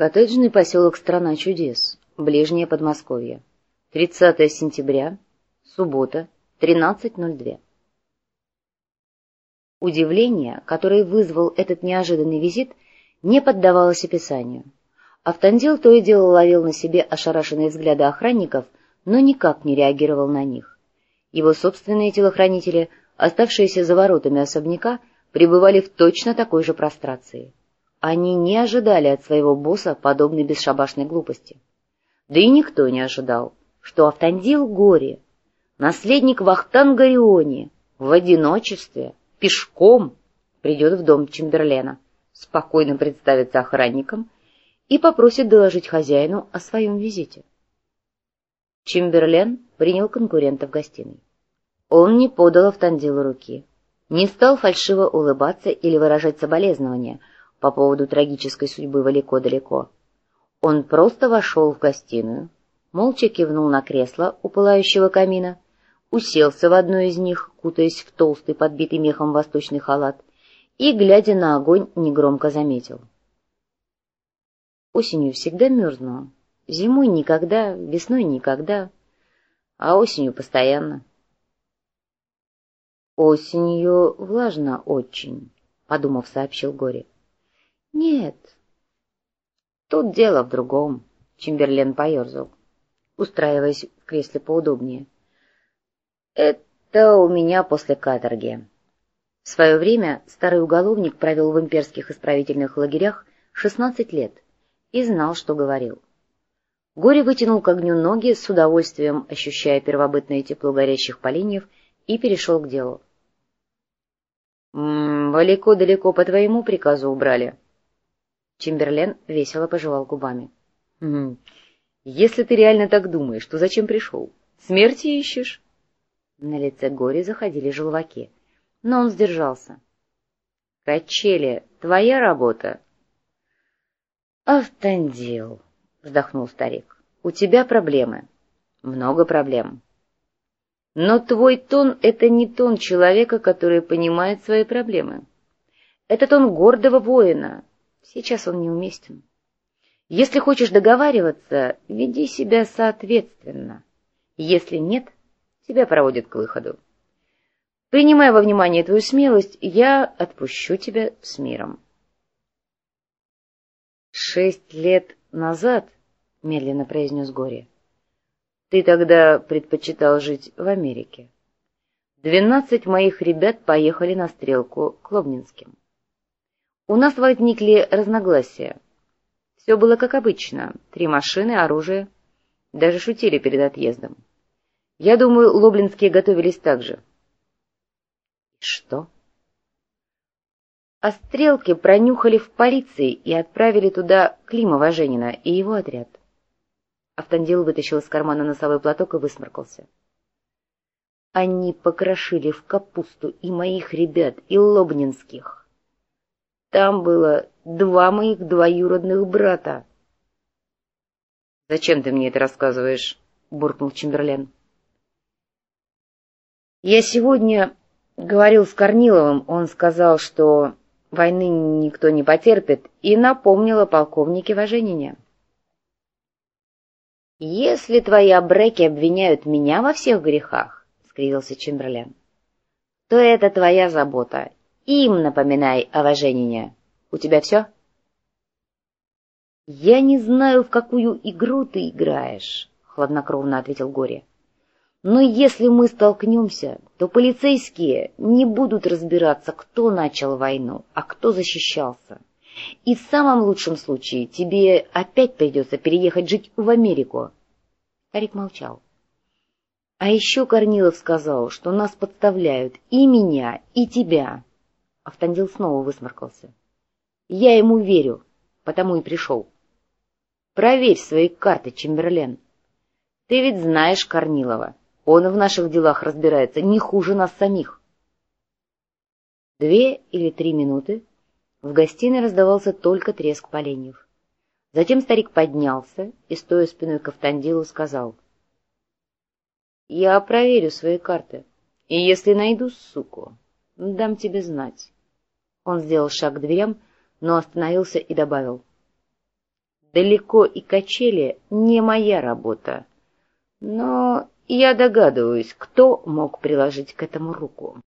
Коттеджный поселок «Страна чудес», ближнее Подмосковье. 30 сентября, суббота, 13.02. Удивление, которое вызвал этот неожиданный визит, не поддавалось описанию. Автандил то и дело ловил на себе ошарашенные взгляды охранников, но никак не реагировал на них. Его собственные телохранители, оставшиеся за воротами особняка, пребывали в точно такой же прострации. Они не ожидали от своего босса подобной бесшабашной глупости. Да и никто не ожидал, что Автандил Горе, наследник Вахтанга Риони, в одиночестве, пешком придет в дом Чемберлена, спокойно представится охранникам и попросит доложить хозяину о своем визите. Чемберлен принял конкурента в гостиной. Он не подал Автандилу руки, не стал фальшиво улыбаться или выражать соболезнования — по поводу трагической судьбы Валико-далеко. Он просто вошел в гостиную, молча кивнул на кресло у пылающего камина, уселся в одно из них, кутаясь в толстый, подбитый мехом восточный халат, и, глядя на огонь, негромко заметил. Осенью всегда мерзну, зимой никогда, весной никогда, а осенью постоянно. Осенью влажно очень, — подумав, сообщил Горе. Нет. Тут дело в другом, Чемберлен поерзал, устраиваясь в кресле поудобнее. Это у меня после каторги. В свое время старый уголовник провел в имперских исправительных лагерях 16 лет и знал, что говорил. Горе вытянул к огню ноги, с удовольствием ощущая первобытное тепло горящих поленьев, и перешел к делу. — Далеко-далеко по твоему приказу убрали, Чемберлен весело пожевал губами. «Угу. «Если ты реально так думаешь, то зачем пришел? Смерти ищешь?» На лице Гори заходили желваки, но он сдержался. «Качели, твоя работа?» «Автандил», — вздохнул старик, — «у тебя проблемы». «Много проблем». «Но твой тон — это не тон человека, который понимает свои проблемы. Это тон гордого воина, Сейчас он неуместен. Если хочешь договариваться, веди себя соответственно. Если нет, тебя проводят к выходу. Принимая во внимание твою смелость, я отпущу тебя с миром. Шесть лет назад, — медленно произнес Горе, — ты тогда предпочитал жить в Америке. Двенадцать моих ребят поехали на стрелку к Лобнинским. У нас возникли разногласия. Все было как обычно. Три машины, оружие. Даже шутили перед отъездом. Я думаю, лоблинские готовились так же. Что? А стрелки пронюхали в полиции и отправили туда Климова Женина и его отряд. Автандил вытащил из кармана носовой платок и высморкался. Они покрошили в капусту и моих ребят, и лобнинских. Там было два моих двоюродных брата. — Зачем ты мне это рассказываешь? — буркнул Чемберлен. — Я сегодня говорил с Корниловым, он сказал, что войны никто не потерпит, и напомнил о полковнике Важенине. — Если твои обреки обвиняют меня во всех грехах, — скривился Чемберлен, — то это твоя забота, им напоминай о Важенине. У тебя все? — Я не знаю, в какую игру ты играешь, — хладнокровно ответил Горе. — Но если мы столкнемся, то полицейские не будут разбираться, кто начал войну, а кто защищался. И в самом лучшем случае тебе опять придется переехать жить в Америку. Старик молчал. А еще Корнилов сказал, что нас подставляют и меня, и тебя. Автандил снова высморкался. Я ему верю, потому и пришел. Проверь свои карты, Чемберлен. Ты ведь знаешь Корнилова. Он в наших делах разбирается не хуже нас самих. Две или три минуты в гостиной раздавался только треск поленьев. Затем старик поднялся и, стоя спиной к Автандилу, сказал. — Я проверю свои карты, и если найду суку, дам тебе знать. Он сделал шаг к дверям, но остановился и добавил. Далеко и качели не моя работа. Но я догадываюсь, кто мог приложить к этому руку.